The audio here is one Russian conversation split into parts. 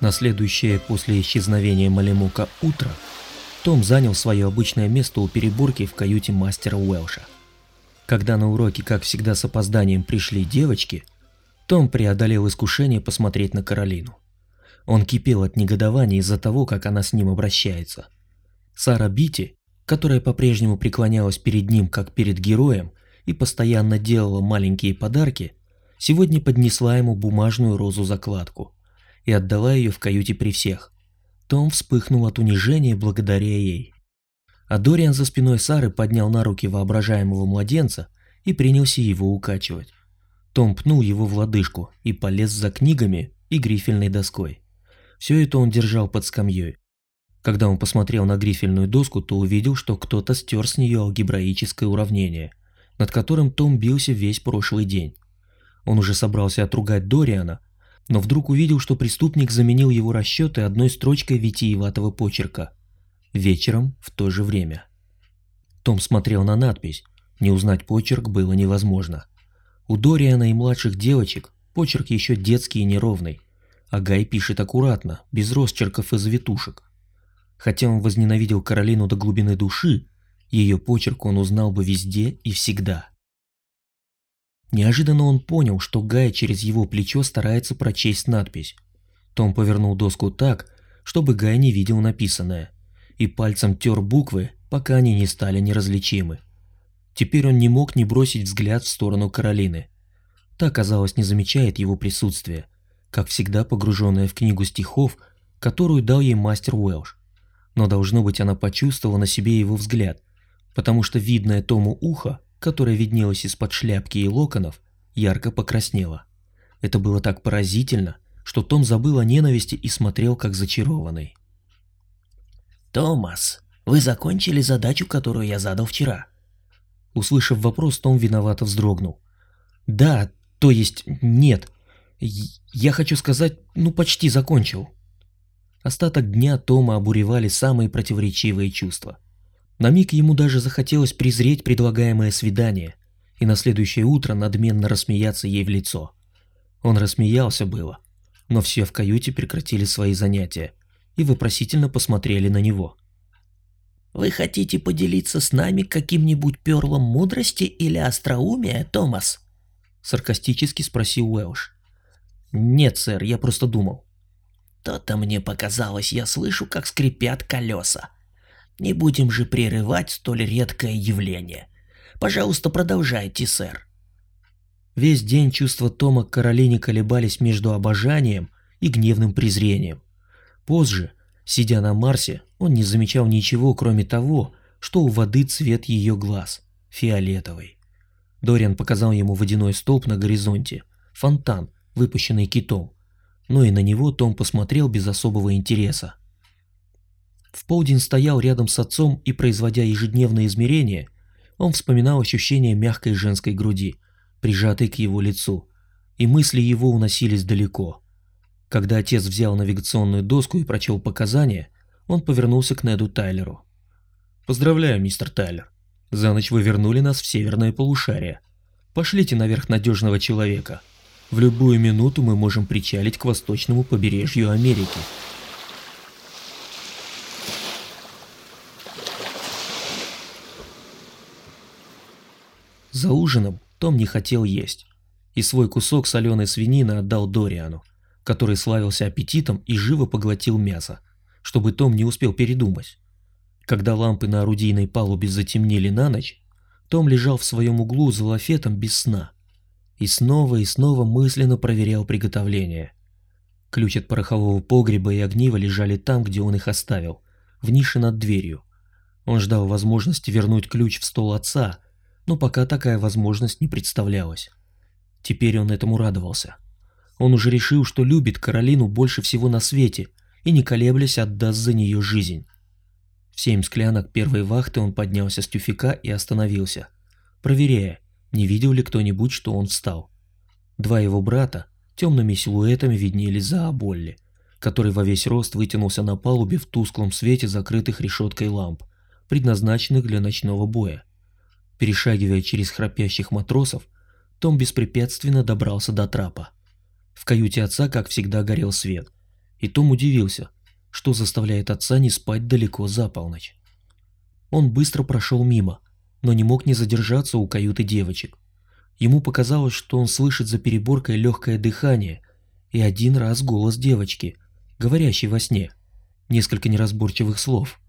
На следующее после исчезновения Малемука утро Том занял свое обычное место у переборки в каюте мастера Уэлша. Когда на уроке, как всегда с опозданием, пришли девочки, том преодолел искушение посмотреть на Каролину. Он кипел от негодования из-за того, как она с ним обращается. Сара Бити, которая по-прежнему преклонялась перед ним как перед героем и постоянно делала маленькие подарки, сегодня поднесла ему бумажную розу-закладку и отдала ее в каюте при всех. Том вспыхнул от унижения благодаря ей. А Дориан за спиной Сары поднял на руки воображаемого младенца и принялся его укачивать. Том пнул его в лодыжку и полез за книгами и грифельной доской. Все это он держал под скамьей. Когда он посмотрел на грифельную доску, то увидел, что кто-то стер с нее алгебраическое уравнение, над которым Том бился весь прошлый день. Он уже собрался отругать Дориана, но вдруг увидел, что преступник заменил его расчеты одной строчкой витиеватого почерка. Вечером в то же время. Том смотрел на надпись. Не узнать почерк было невозможно. У Дориана и младших девочек почерк еще детский и неровный, а Гай пишет аккуратно, без росчерков и завитушек. Хотя он возненавидел Каролину до глубины души, ее почерк он узнал бы везде и всегда. Неожиданно он понял, что Гай через его плечо старается прочесть надпись. Том повернул доску так, чтобы Гай не видел написанное, и пальцем тер буквы, пока они не стали неразличимы. Теперь он не мог не бросить взгляд в сторону Каролины. Та, казалось, не замечает его присутствия, как всегда погруженная в книгу стихов, которую дал ей мастер Уэлш. Но должно быть она почувствовала на себе его взгляд, потому что видное Тому ухо, которое виднелось из-под шляпки и локонов, ярко покраснело. Это было так поразительно, что Том забыл о ненависти и смотрел как зачарованный. «Томас, вы закончили задачу, которую я задал вчера?» Услышав вопрос, Том виновато вздрогнул. «Да, то есть нет. Я хочу сказать, ну почти закончил». Остаток дня Тома обуревали самые противоречивые чувства. На миг ему даже захотелось презреть предлагаемое свидание и на следующее утро надменно рассмеяться ей в лицо. Он рассмеялся было, но все в каюте прекратили свои занятия и вопросительно посмотрели на него. «Вы хотите поделиться с нами каким-нибудь перлом мудрости или остроумия, Томас?» Саркастически спросил Уэлш. «Нет, сэр, я просто думал». «То-то мне показалось, я слышу, как скрипят колеса. Не будем же прерывать столь редкое явление. Пожалуйста, продолжайте, сэр». Весь день чувства Тома к Каролине колебались между обожанием и гневным презрением. Позже, Сидя на Марсе, он не замечал ничего, кроме того, что у воды цвет ее глаз – фиолетовый. Дориан показал ему водяной столб на горизонте, фонтан, выпущенный китом, но и на него Том посмотрел без особого интереса. В полдень стоял рядом с отцом и, производя ежедневные измерения, он вспоминал ощущение мягкой женской груди, прижатой к его лицу, и мысли его уносились далеко – когда отец взял навигационную доску и прочел показания, он повернулся к Неду Тайлеру. «Поздравляю, мистер Тайлер. За ночь вы вернули нас в северное полушарие. Пошлите наверх надежного человека. В любую минуту мы можем причалить к восточному побережью Америки». За ужином Том не хотел есть, и свой кусок соленой свинины отдал Дориану который славился аппетитом и живо поглотил мясо, чтобы Том не успел передумать. Когда лампы на орудийной палубе затемнели на ночь, том лежал в своем углу за лафетом без сна и снова и снова мысленно проверял приготовление. Ключ от порохового погреба и огнива лежали там, где он их оставил, в нише над дверью. Он ждал возможности вернуть ключ в стол отца, но пока такая возможность не представлялась. Теперь он этому радовался. Он уже решил, что любит Каролину больше всего на свете и, не колеблясь, отдаст за нее жизнь. В семь склянок первой вахты он поднялся с тюфика и остановился, проверяя, не видел ли кто-нибудь, что он встал. Два его брата темными силуэтами виднелись за Аболли, который во весь рост вытянулся на палубе в тусклом свете закрытых решеткой ламп, предназначенных для ночного боя. Перешагивая через храпящих матросов, том беспрепятственно добрался до трапа. В каюте отца, как всегда, горел свет, и Том удивился, что заставляет отца не спать далеко за полночь. Он быстро прошел мимо, но не мог не задержаться у каюты девочек. Ему показалось, что он слышит за переборкой легкое дыхание и один раз голос девочки, говорящей во сне, несколько неразборчивых слов.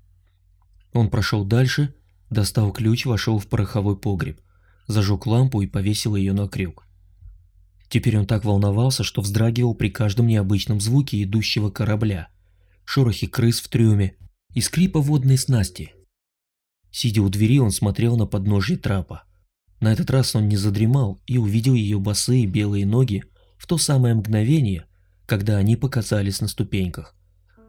Он прошел дальше, достал ключ, вошел в пороховой погреб, зажег лампу и повесил ее на крюк. Теперь он так волновался, что вздрагивал при каждом необычном звуке идущего корабля, шорохе крыс в трюме и скрипа водной снасти. Сидя у двери, он смотрел на подножье трапа. На этот раз он не задремал и увидел ее босые белые ноги в то самое мгновение, когда они показались на ступеньках.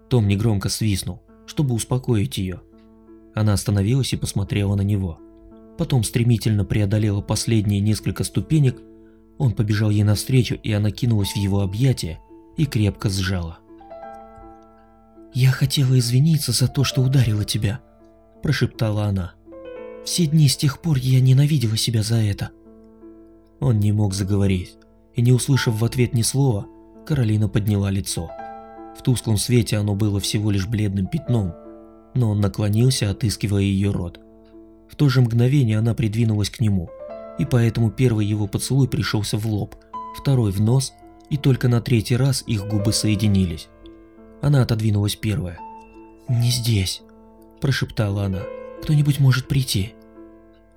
Том негромко свистнул, чтобы успокоить ее. Она остановилась и посмотрела на него. Потом стремительно преодолела последние несколько ступенек он побежал ей навстречу, и она кинулась в его объятия и крепко сжала. «Я хотела извиниться за то, что ударила тебя», – прошептала она. «Все дни с тех пор я ненавидела себя за это». Он не мог заговорить, и не услышав в ответ ни слова, Каролина подняла лицо. В тусклом свете оно было всего лишь бледным пятном, но он наклонился, отыскивая ее рот. В то же мгновение она придвинулась к нему – и поэтому первый его поцелуй пришелся в лоб, второй в нос, и только на третий раз их губы соединились. Она отодвинулась первая. «Не здесь», – прошептала она. «Кто-нибудь может прийти».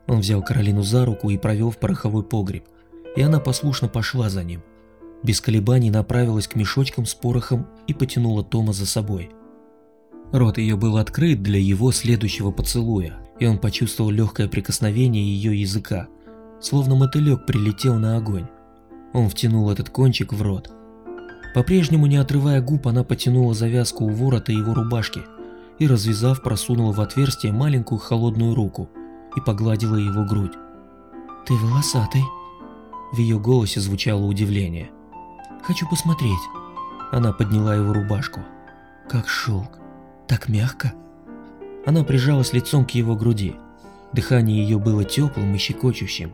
Он взял Каролину за руку и провел в пороховой погреб, и она послушно пошла за ним. Без колебаний направилась к мешочкам с порохом и потянула Тома за собой. Рот ее был открыт для его следующего поцелуя, и он почувствовал легкое прикосновение ее языка, словно мотылек прилетел на огонь. Он втянул этот кончик в рот. По-прежнему не отрывая губ, она потянула завязку у ворота его рубашки и, развязав, просунула в отверстие маленькую холодную руку и погладила его грудь. «Ты волосатый?» В ее голосе звучало удивление. «Хочу посмотреть». Она подняла его рубашку. «Как шелк. Так мягко». Она прижалась лицом к его груди. Дыхание ее было теплым и щекочущим.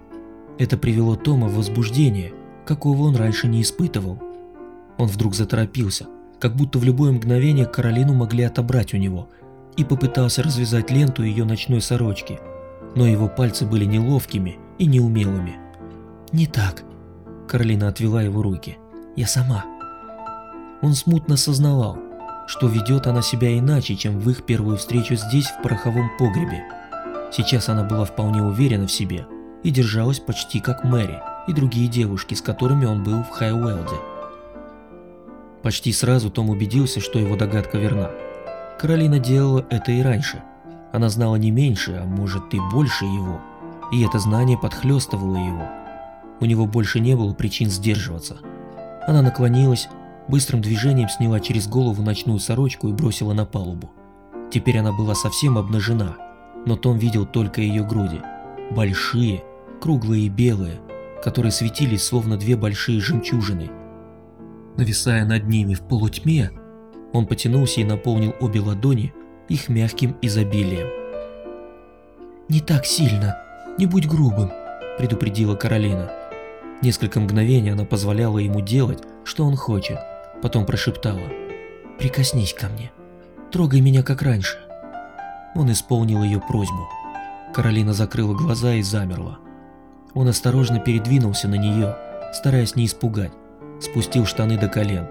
Это привело Тома в возбуждение, какого он раньше не испытывал. Он вдруг заторопился, как будто в любое мгновение Каролину могли отобрать у него, и попытался развязать ленту ее ночной сорочки, но его пальцы были неловкими и неумелыми. «Не так», – Каролина отвела его руки, – «я сама». Он смутно сознавал, что ведет она себя иначе, чем в их первую встречу здесь, в пороховом погребе. Сейчас она была вполне уверена в себе – и держалась почти как Мэри и другие девушки, с которыми он был в Хайуэлде. Почти сразу Том убедился, что его догадка верна. Каролина делала это и раньше. Она знала не меньше, а может и больше его, и это знание подхлестывало его. У него больше не было причин сдерживаться. Она наклонилась, быстрым движением сняла через голову ночную сорочку и бросила на палубу. Теперь она была совсем обнажена, но Том видел только ее груди, большие круглые и белые, которые светились словно две большие жемчужины. Нависая над ними в полутьме, он потянулся и наполнил обе ладони их мягким изобилием. «Не так сильно, не будь грубым», – предупредила Каролина. Несколько мгновений она позволяла ему делать, что он хочет, потом прошептала «Прикоснись ко мне, трогай меня как раньше». Он исполнил ее просьбу. Каролина закрыла глаза и замерла. Он осторожно передвинулся на нее, стараясь не испугать, спустил штаны до колен.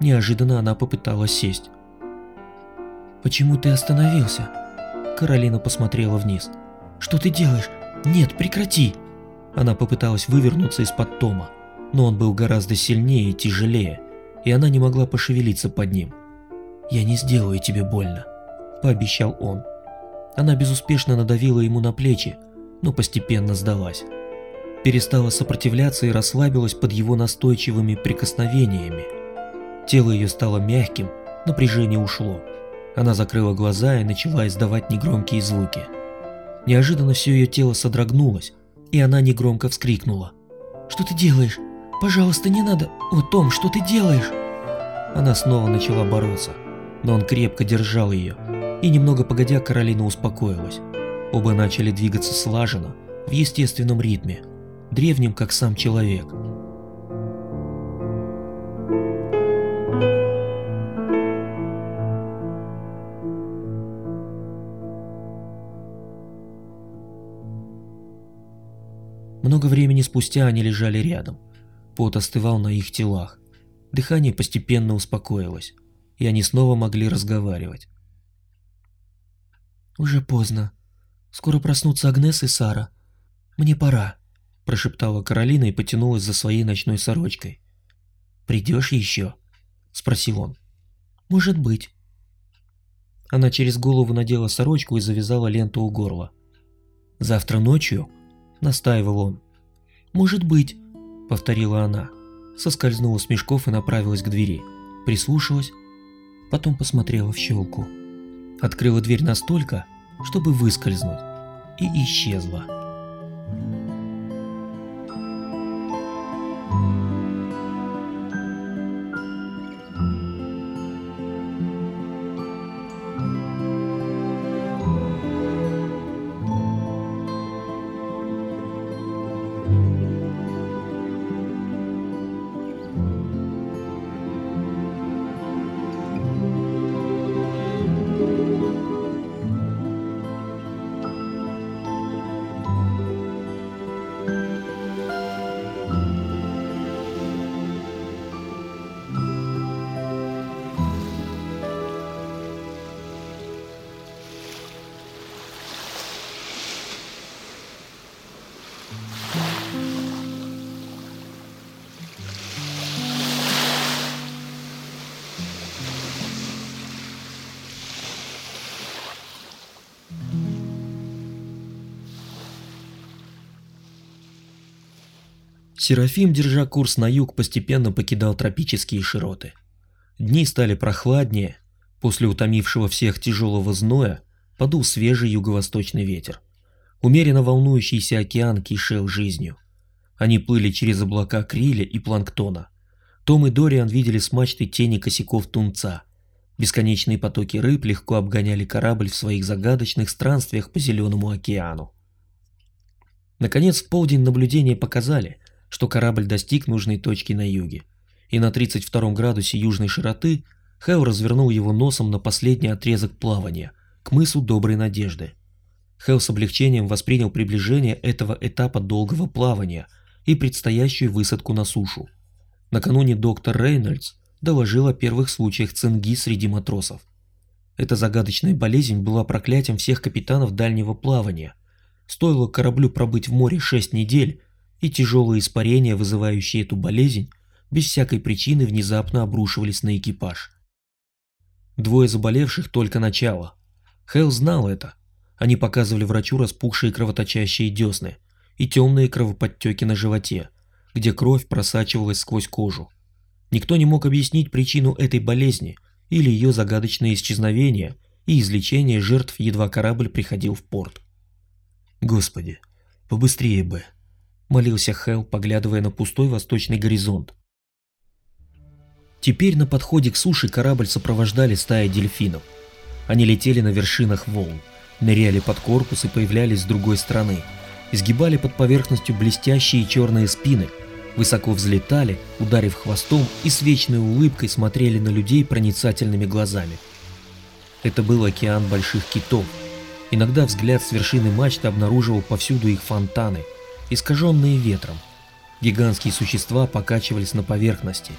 Неожиданно она попыталась сесть. «Почему ты остановился?» Каролина посмотрела вниз. «Что ты делаешь? Нет, прекрати!» Она попыталась вывернуться из-под Тома, но он был гораздо сильнее и тяжелее, и она не могла пошевелиться под ним. «Я не сделаю тебе больно», – пообещал он. Она безуспешно надавила ему на плечи, но постепенно сдалась перестала сопротивляться и расслабилась под его настойчивыми прикосновениями. Тело ее стало мягким, напряжение ушло. Она закрыла глаза и начала издавать негромкие звуки. Неожиданно все ее тело содрогнулось, и она негромко вскрикнула. «Что ты делаешь? Пожалуйста, не надо. О, Том, что ты делаешь? Она снова начала бороться, но он крепко держал ее, и немного погодя Каролина успокоилась. Оба начали двигаться слаженно, в естественном ритме, древнем, как сам человек. Много времени спустя они лежали рядом. Пот остывал на их телах. Дыхание постепенно успокоилось, и они снова могли разговаривать. «Уже поздно. Скоро проснутся Агнес и Сара. Мне пора», – прошептала Каролина и потянулась за своей ночной сорочкой. «Придешь еще?» – спросил он. «Может быть». Она через голову надела сорочку и завязала ленту у горла. «Завтра ночью?» – настаивал он. «Может быть», – повторила она соскользнула с мешков и направилась к двери. Прислушалась, потом посмотрела в щелку. Открыла дверь настолько, чтобы выскользнуть, и исчезла. Серафим, держа курс на юг, постепенно покидал тропические широты. Дни стали прохладнее, после утомившего всех тяжелого зноя подул свежий юго-восточный ветер. Умеренно волнующийся океан кишел жизнью. Они плыли через облака криля и планктона. Том и Дориан видели с мачты тени косяков тунца. Бесконечные потоки рыб легко обгоняли корабль в своих загадочных странствиях по Зеленому океану. Наконец, в полдень наблюдения показали, что корабль достиг нужной точки на юге, и на 32 градусе южной широты Хэл развернул его носом на последний отрезок плавания, к мысу Доброй Надежды. Хэл с облегчением воспринял приближение этого этапа долгого плавания и предстоящую высадку на сушу. Накануне доктор Рейнольдс доложил о первых случаях цинги среди матросов. Эта загадочная болезнь была проклятием всех капитанов дальнего плавания. Стоило кораблю пробыть в море 6 недель, и тяжелые испарения, вызывающие эту болезнь, без всякой причины внезапно обрушивались на экипаж. Двое заболевших только начало. Хелл знал это. Они показывали врачу распухшие кровоточащие десны и темные кровоподтеки на животе, где кровь просачивалась сквозь кожу. Никто не мог объяснить причину этой болезни или ее загадочное исчезновение и излечение жертв, едва корабль приходил в порт. Господи, побыстрее бы молился Хэл, поглядывая на пустой восточный горизонт. Теперь на подходе к суше корабль сопровождали стаи дельфинов. Они летели на вершинах волн, ныряли под корпус и появлялись с другой стороны, изгибали под поверхностью блестящие черные спины, высоко взлетали, ударив хвостом и с вечной улыбкой смотрели на людей проницательными глазами. Это был океан больших китов. Иногда взгляд с вершины мачты обнаруживал повсюду их фонтаны – искаженные ветром. Гигантские существа покачивались на поверхности.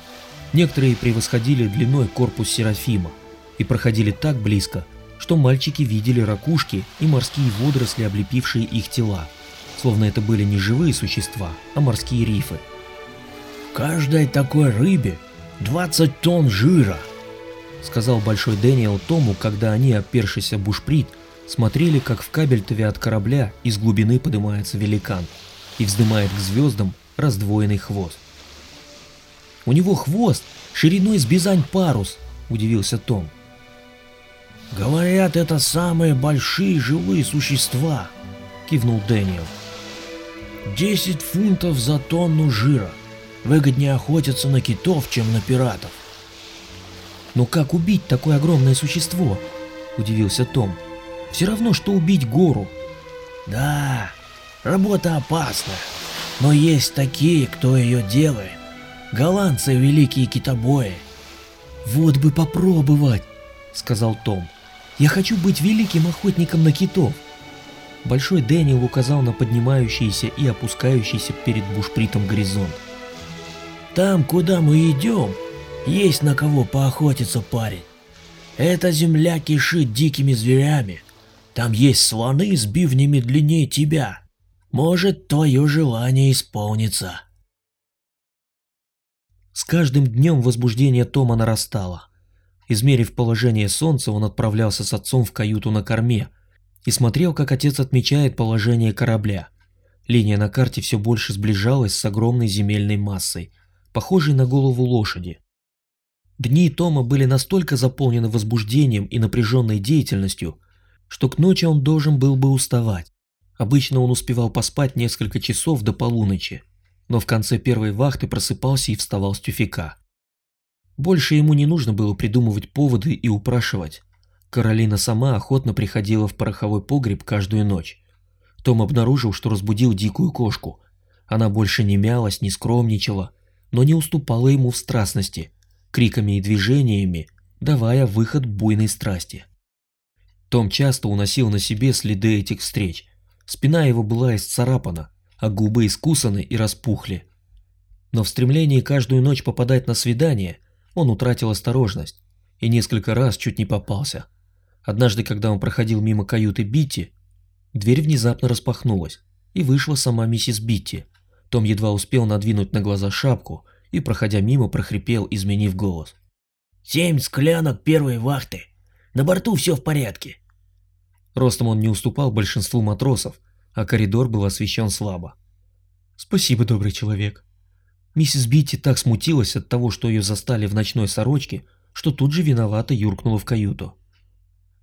Некоторые превосходили длиной корпус Серафима и проходили так близко, что мальчики видели ракушки и морские водоросли, облепившие их тела, словно это были не живые существа, а морские рифы. «В каждой такой рыбе 20 тонн жира», — сказал Большой Дэниел Тому, когда они, опершись о бушприт, смотрели, как в кабельтове от корабля из глубины поднимается великан и вздымает к звездам раздвоенный хвост. «У него хвост шириной с бизань парус», — удивился Том. «Говорят, это самые большие живые существа», — кивнул Дэниел. «Десять фунтов за тонну жира. Выгоднее охотиться на китов, чем на пиратов». «Но как убить такое огромное существо?» – удивился Том. «Все равно, что убить гору». «Да, Работа опасна, но есть такие, кто ее делает. Голландцы великие китобои. Вот бы попробовать, сказал Том. Я хочу быть великим охотником на китов. Большой Дэниел указал на поднимающийся и опускающийся перед бушпритом горизонт. «Там, куда мы идем, есть на кого поохотиться, парень. Эта земля кишит дикими зверями. Там есть слоны с бивнями длиннее тебя. Может, твое желание исполнится». С каждым днем возбуждение Тома нарастало. Измерив положение солнца, он отправлялся с отцом в каюту на корме и смотрел, как отец отмечает положение корабля. Линия на карте все больше сближалась с огромной земельной массой, похожей на голову лошади. Дни Тома были настолько заполнены возбуждением и напряженной деятельностью, что к ночи он должен был бы уставать. Обычно он успевал поспать несколько часов до полуночи, но в конце первой вахты просыпался и вставал с тюфика. Больше ему не нужно было придумывать поводы и упрашивать. Каролина сама охотно приходила в пороховой погреб каждую ночь. Том обнаружил, что разбудил дикую кошку. Она больше не мялась, не скромничала, но не уступала ему в страстности, криками и движениями, давая выход буйной страсти. Том часто уносил на себе следы этих встреч. Спина его была исцарапана, а губы искусаны и распухли. Но в стремлении каждую ночь попадать на свидание, он утратил осторожность и несколько раз чуть не попался. Однажды, когда он проходил мимо каюты Битти, дверь внезапно распахнулась, и вышла сама миссис Битти. Том едва успел надвинуть на глаза шапку и, проходя мимо, прохрипел, изменив голос. «Семь склянок первой вахты. На борту все в порядке». Ростом он не уступал большинству матросов, а коридор был освещен слабо. «Спасибо, добрый человек». Миссис Битти так смутилась от того, что ее застали в ночной сорочке, что тут же виновато юркнула в каюту.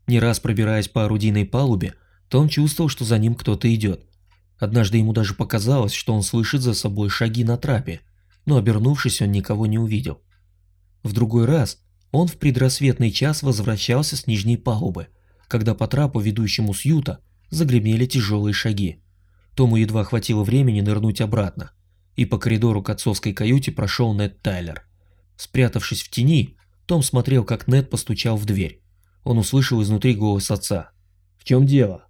Не раз пробираясь по орудийной палубе, Том чувствовал, что за ним кто-то идет. Однажды ему даже показалось, что он слышит за собой шаги на трапе, но обернувшись, он никого не увидел. В другой раз он в предрассветный час возвращался с нижней палубы, когда по трапу, ведущему с юта, загремели тяжелые шаги. Тому едва хватило времени нырнуть обратно, и по коридору к отцовской каюте прошел Нед Тайлер. Спрятавшись в тени, Том смотрел, как Нед постучал в дверь. Он услышал изнутри голос отца. «В чем дело?»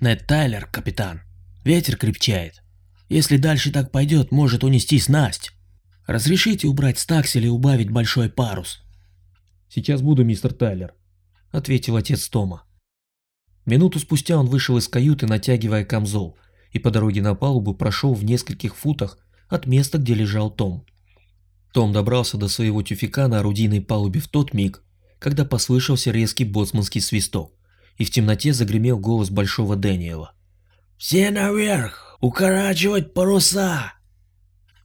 «Нед Тайлер, капитан. Ветер крепчает. Если дальше так пойдет, может унести снасть. Разрешите убрать стаксель и убавить большой парус?» «Сейчас буду, мистер Тайлер», — ответил отец Тома. Минуту спустя он вышел из каюты, натягивая камзол, и по дороге на палубу прошел в нескольких футах от места, где лежал Том. Том добрался до своего тюфика на орудийной палубе в тот миг, когда послышался резкий боцманский свисток, и в темноте загремел голос Большого Дэниела. «Все наверх! Укорачивать паруса!»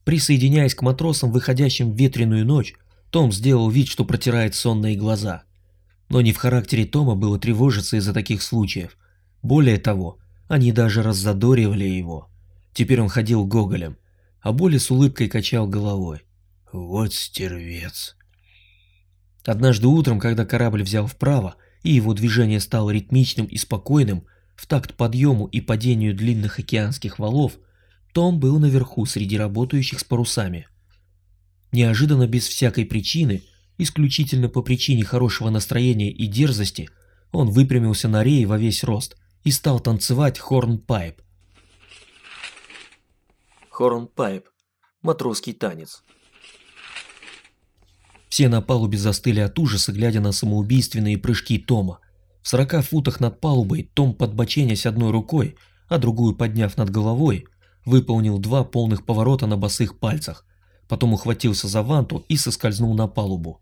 Присоединяясь к матросам, выходящим в ветреную ночь, Том сделал вид, что протирает сонные глаза. Но не в характере Тома было тревожиться из-за таких случаев. Более того, они даже раззадоривали его. Теперь он ходил гоголем, а Боли с улыбкой качал головой. «Вот стервец!» Однажды утром, когда корабль взял вправо, и его движение стало ритмичным и спокойным, в такт подъему и падению длинных океанских валов, том был наверху среди работающих с парусами. Неожиданно без всякой причины – исключительно по причине хорошего настроения и дерзости, он выпрямился на рее во весь рост и стал танцевать хорнпайп. Хорнпайп – матросский танец. Все на палубе застыли от ужаса, глядя на самоубийственные прыжки Тома. В сорока футах над палубой Том, подбоченясь одной рукой, а другую подняв над головой, выполнил два полных поворота на босых пальцах, потом ухватился за ванту и соскользнул на палубу.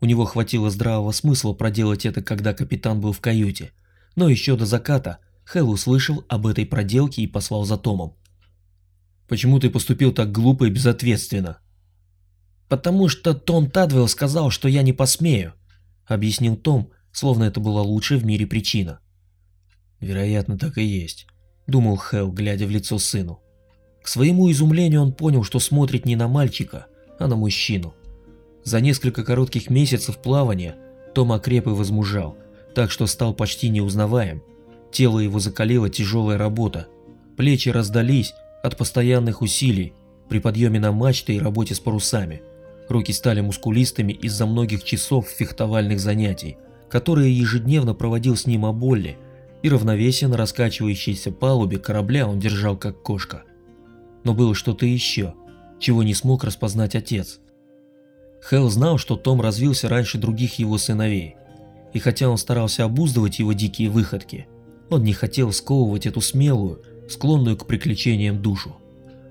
У него хватило здравого смысла проделать это, когда капитан был в каюте. Но еще до заката Хэл услышал об этой проделке и послал за Томом. «Почему ты поступил так глупо и безответственно?» «Потому что Том Тадвелл сказал, что я не посмею», — объяснил Том, словно это была лучшая в мире причина. «Вероятно, так и есть», — думал Хэл, глядя в лицо сыну. К своему изумлению он понял, что смотрит не на мальчика, а на мужчину. За несколько коротких месяцев плавания Том окреп и возмужал, так что стал почти неузнаваем. Тело его закалила тяжелая работа. Плечи раздались от постоянных усилий при подъеме на мачты и работе с парусами. Руки стали мускулистыми из-за многих часов фехтовальных занятий, которые ежедневно проводил с ним Аболли, и равновесие на раскачивающейся палубе корабля он держал как кошка. Но было что-то еще, чего не смог распознать отец. Хелл знал, что Том развился раньше других его сыновей, и хотя он старался обуздывать его дикие выходки, он не хотел сковывать эту смелую, склонную к приключениям душу.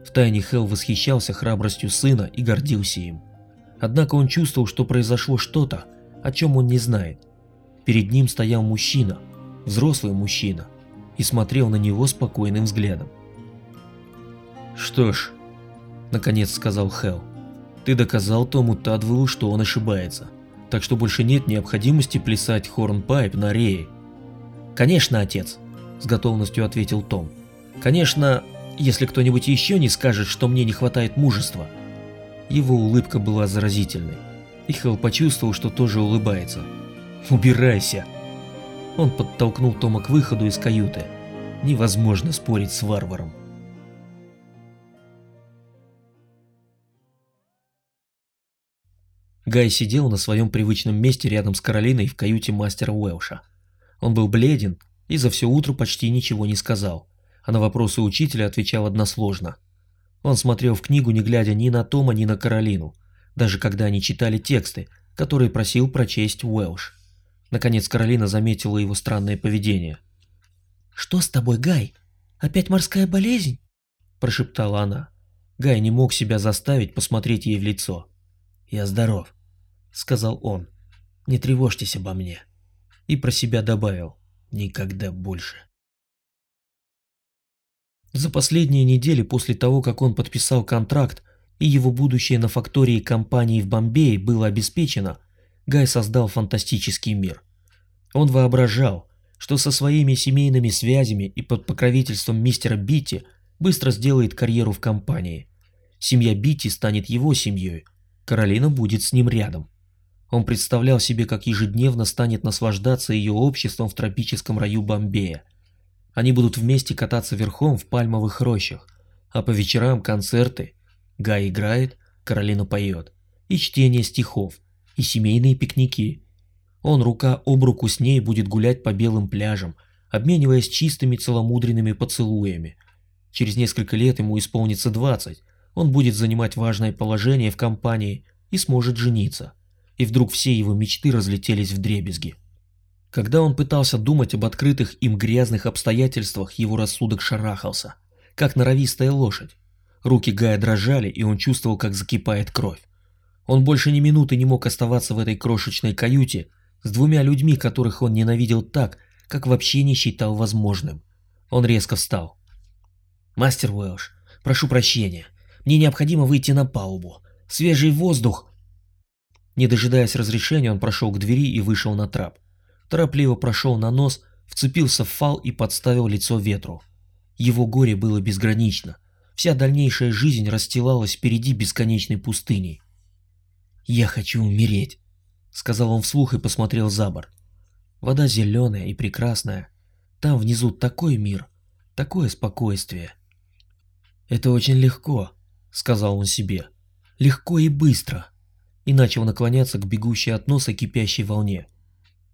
Втайне Хелл восхищался храбростью сына и гордился им. Однако он чувствовал, что произошло что-то, о чем он не знает. Перед ним стоял мужчина, взрослый мужчина, и смотрел на него спокойным взглядом. «Что ж», — наконец сказал Хелл, — «ты доказал Тому Тадвелу, что он ошибается, так что больше нет необходимости плясать хорнпайп на рее». «Конечно, отец», — с готовностью ответил Том. «Конечно, если кто-нибудь еще не скажет, что мне не хватает мужества». Его улыбка была заразительной, и Хелл почувствовал, что тоже улыбается. «Убирайся!» Он подтолкнул Тома к выходу из каюты. Невозможно спорить с варваром. Гай сидел на своем привычном месте рядом с Каролиной в каюте мастера Уэлша. Он был бледен и за все утро почти ничего не сказал, а на вопросы учителя отвечал односложно. Он смотрел в книгу, не глядя ни на Тома, ни на Каролину, даже когда они читали тексты, которые просил прочесть Уэлш. Наконец Каролина заметила его странное поведение. «Что с тобой, Гай? Опять морская болезнь?» – прошептала она. Гай не мог себя заставить посмотреть ей в лицо. «Я здоров», – сказал он. «Не тревожьтесь обо мне». И про себя добавил. «Никогда больше». За последние недели после того, как он подписал контракт и его будущее на фактории компании в Бомбее было обеспечено, Гай создал фантастический мир. Он воображал, что со своими семейными связями и под покровительством мистера Битти быстро сделает карьеру в компании. Семья Битти станет его семьей, Каролина будет с ним рядом. Он представлял себе, как ежедневно станет наслаждаться ее обществом в тропическом раю Бомбея – они будут вместе кататься верхом в пальмовых рощах, а по вечерам концерты. Гай играет, Каролина поет. И чтение стихов, и семейные пикники. Он рука об руку с ней будет гулять по белым пляжам, обмениваясь чистыми целомудренными поцелуями. Через несколько лет ему исполнится 20, он будет занимать важное положение в компании и сможет жениться. И вдруг все его мечты разлетелись в дребезги. Когда он пытался думать об открытых им грязных обстоятельствах, его рассудок шарахался, как норовистая лошадь. Руки Гая дрожали, и он чувствовал, как закипает кровь. Он больше ни минуты не мог оставаться в этой крошечной каюте с двумя людьми, которых он ненавидел так, как вообще не считал возможным. Он резко встал. «Мастер Уэлш, прошу прощения. Мне необходимо выйти на палубу. Свежий воздух...» Не дожидаясь разрешения, он прошел к двери и вышел на трап торопливо прошел на нос, вцепился в фал и подставил лицо ветру. Его горе было безгранично. Вся дальнейшая жизнь расстилалась впереди бесконечной пустыней. «Я хочу умереть», — сказал он вслух и посмотрел за борт. Вода зеленая и прекрасная. Там внизу такой мир, такое спокойствие. «Это очень легко», — сказал он себе. «Легко и быстро». И начал наклоняться к бегущей от носа кипящей волне.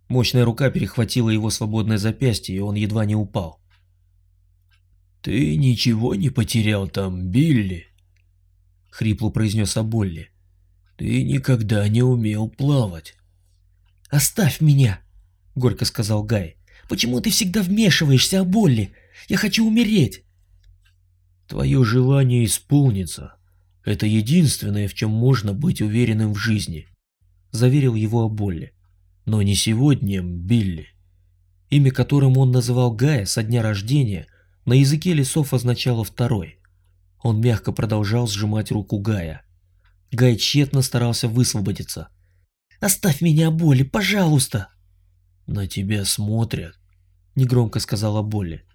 Мощная рука перехватила его свободное запястье, и он едва не упал. «Ты ничего не потерял там, Билли?» — хрипло произнес Аболли. «Ты никогда не умел плавать». «Оставь меня!» — горько сказал Гай. «Почему ты всегда вмешиваешься, Аболли? Я хочу умереть!» «Твое желание исполнится. Это единственное, в чем можно быть уверенным в жизни», — заверил его Аболли. Но не сегодня, Билли. Имя, которым он называл Гая со дня рождения, на языке лесов означало «второй». Он мягко продолжал сжимать руку Гая. Гай тщетно старался высвободиться. «Оставь меня, Болли, пожалуйста!» «На тебя смотрят», — негромко сказала Болли.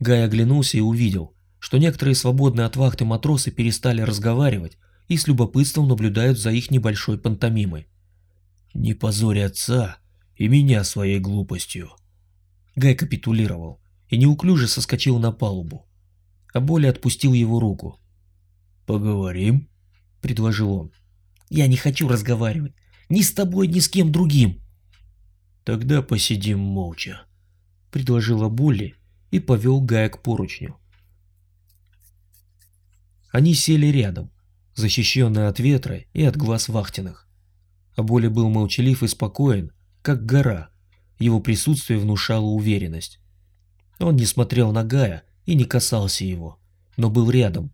Гай оглянулся и увидел, что некоторые свободные от вахты матросы перестали разговаривать и с любопытством наблюдают за их небольшой пантомимой. Не позорь отца и меня своей глупостью. Гай капитулировал и неуклюже соскочил на палубу. А Боли отпустил его руку. «Поговорим?» — предложил он. «Я не хочу разговаривать. Ни с тобой, ни с кем другим». «Тогда посидим молча. предложила Болли и повел Гая к поручню. Они сели рядом, защищенные от ветра и от глаз вахтенных. А Боли был молчалив и спокоен, как гора, его присутствие внушало уверенность. Он не смотрел на Гая и не касался его, но был рядом.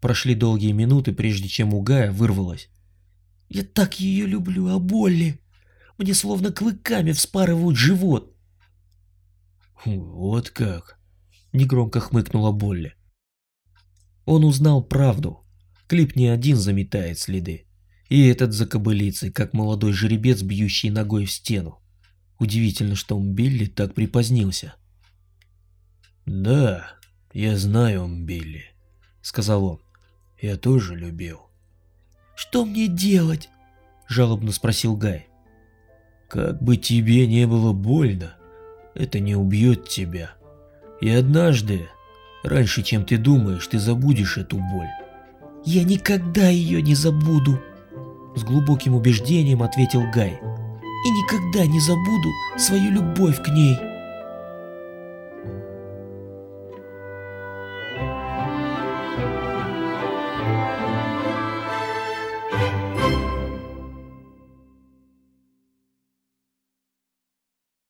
Прошли долгие минуты, прежде чем у Гая вырвалось. «Я так ее люблю, а Болли! Мне словно клыками вспарывают живот!» «Вот как!» — негромко хмыкнула Болли. Он узнал правду. Клип не один заметает следы. И этот за кобылицей, как молодой жеребец, бьющий ногой в стену. Удивительно, что Билли так припозднился. «Да, я знаю Билли», — сказал он. «Я тоже любил». «Что мне делать?» — жалобно спросил Гай. «Как бы тебе не было больно, это не убьет тебя. И однажды, раньше, чем ты думаешь, ты забудешь эту боль». «Я никогда ее не забуду», — с глубоким убеждением ответил Гай. «И никогда не забуду свою любовь к ней».